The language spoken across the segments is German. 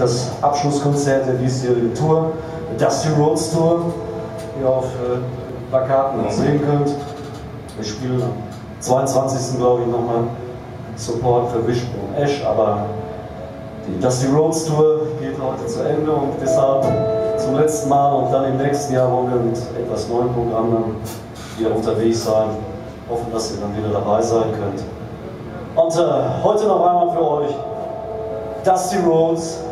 das Abschlusskonzert der diesjährigen Tour, Dusty Roads Tour, die ihr auf äh, Plakaten sehen könnt. Wir spielen am 22. glaube ich nochmal Support für Wishbone Ash, aber die Dusty Roads Tour geht heute zu Ende und deshalb zum letzten Mal und dann im nächsten Jahr wollen wir mit etwas neuen Programmen wieder unterwegs sein. Hoffen, dass ihr dann wieder dabei sein könnt. Und äh, heute noch einmal für euch Dusty Roads.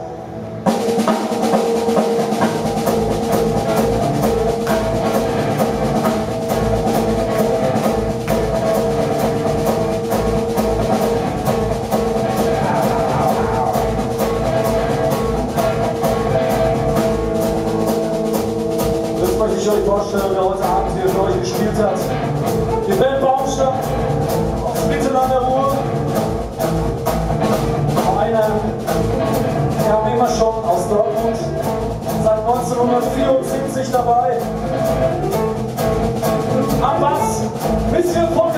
Euch vorstellen, wer heute Abend hier für euch gespielt hat. Die Band Baumstamm aus Mitten an der Ruhr. Immer schon aus Dortmund seit 1974 dabei. Am Bass, bisschen Volker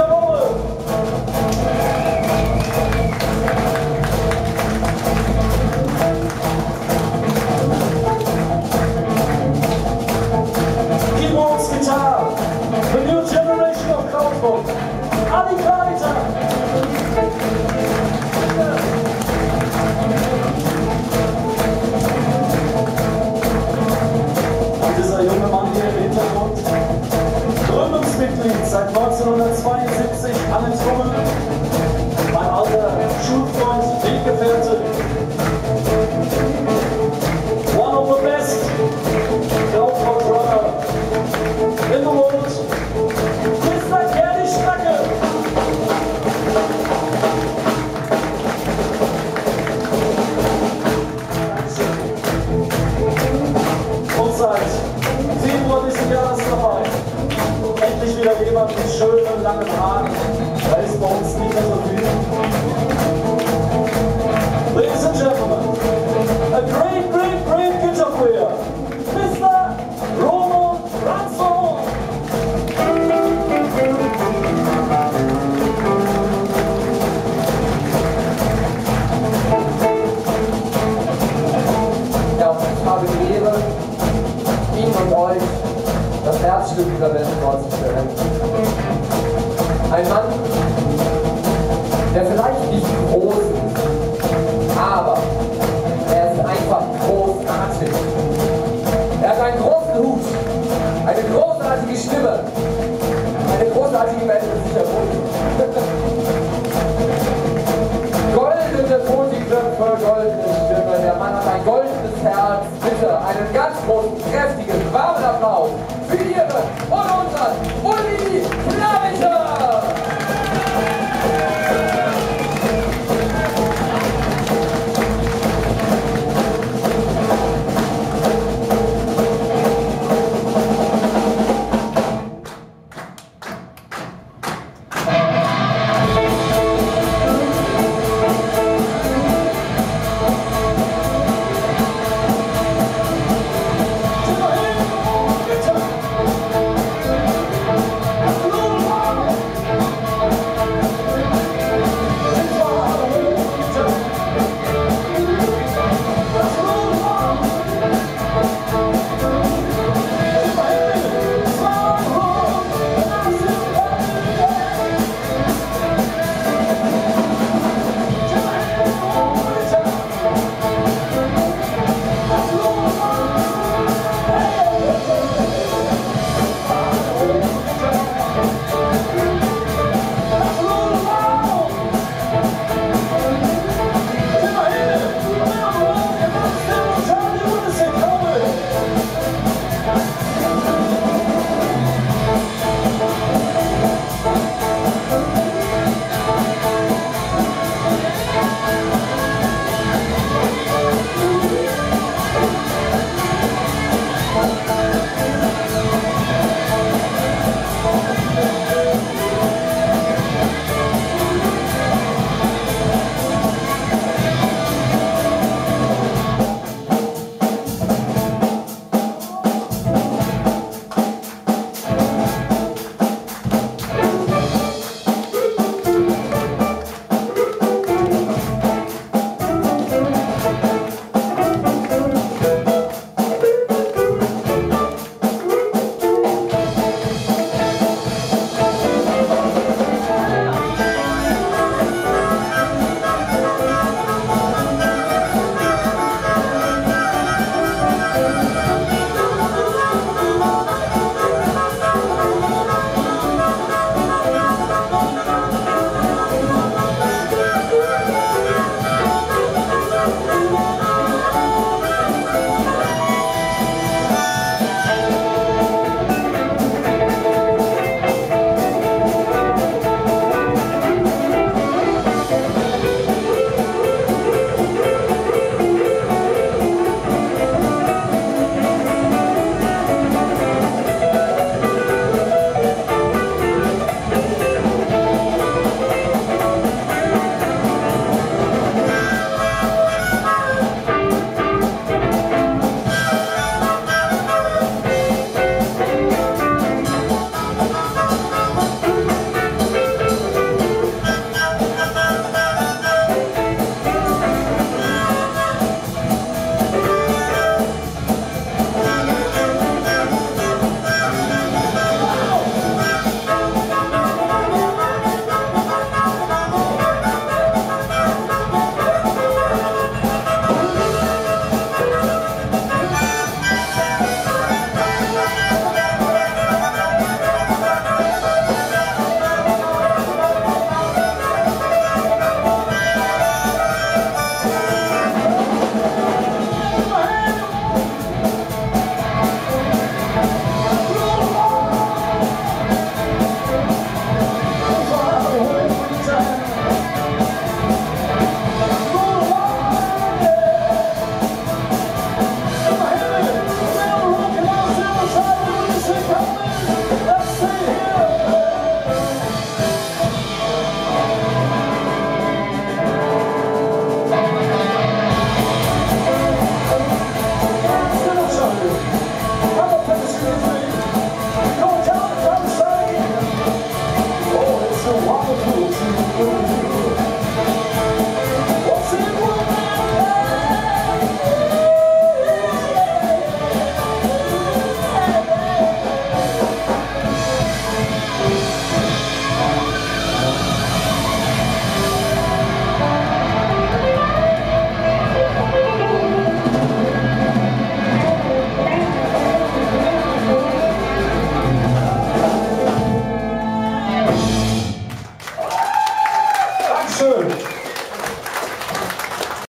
Euch das Herzstück dieser Band vorzustellen. Ein Mann, der vielleicht nicht groß ist, aber er ist einfach großartig. Er hat einen großen Hut, eine großartige Stimme, eine großartige sicher Goldene Tonikköpfe, goldene Stimme. Der Mann hat ein goldenes Herz. Bitte einen ganz großen, kräftigen,